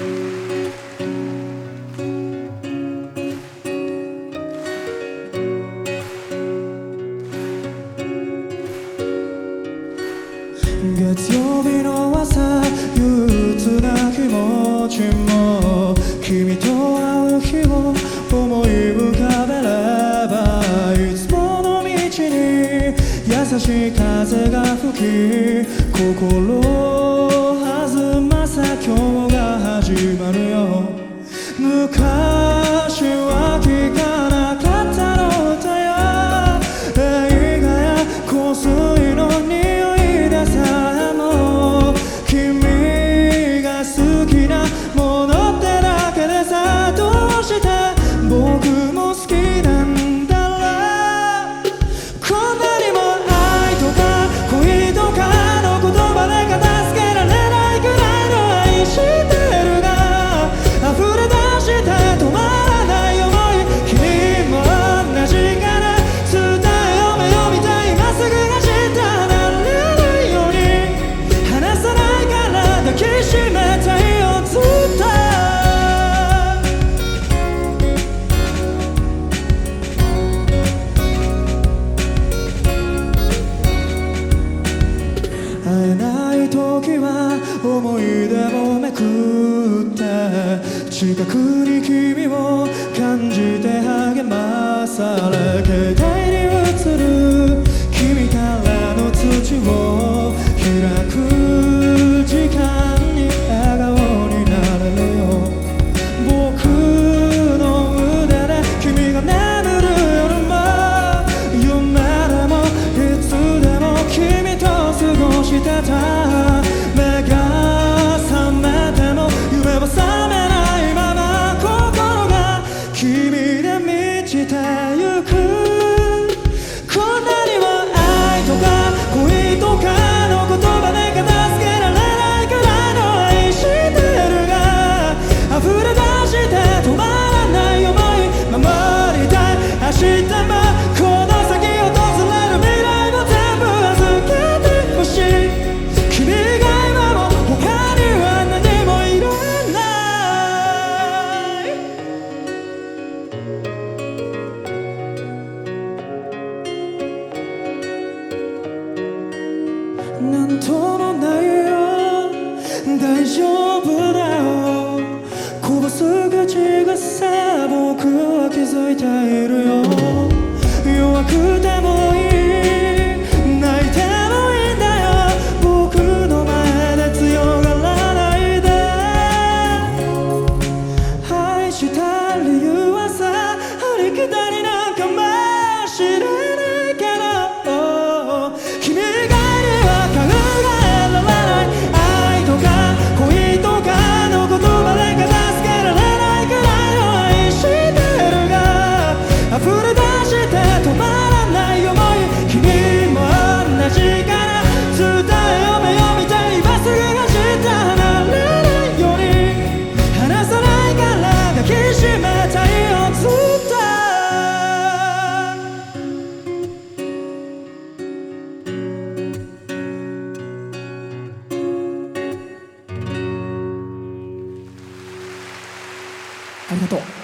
月曜日の朝憂鬱な気持ちも君と会う日を思い浮かべればいつもの道に優しい風が吹き心時は思い出をめくって近くに君を感じて励まされて meditar. ントのないよ大丈夫だよこぼす口がさ僕は気づいているよ弱くてもいい泣いてもいいんだよ僕の前で強がらないで愛した理由はさありたりありがとう。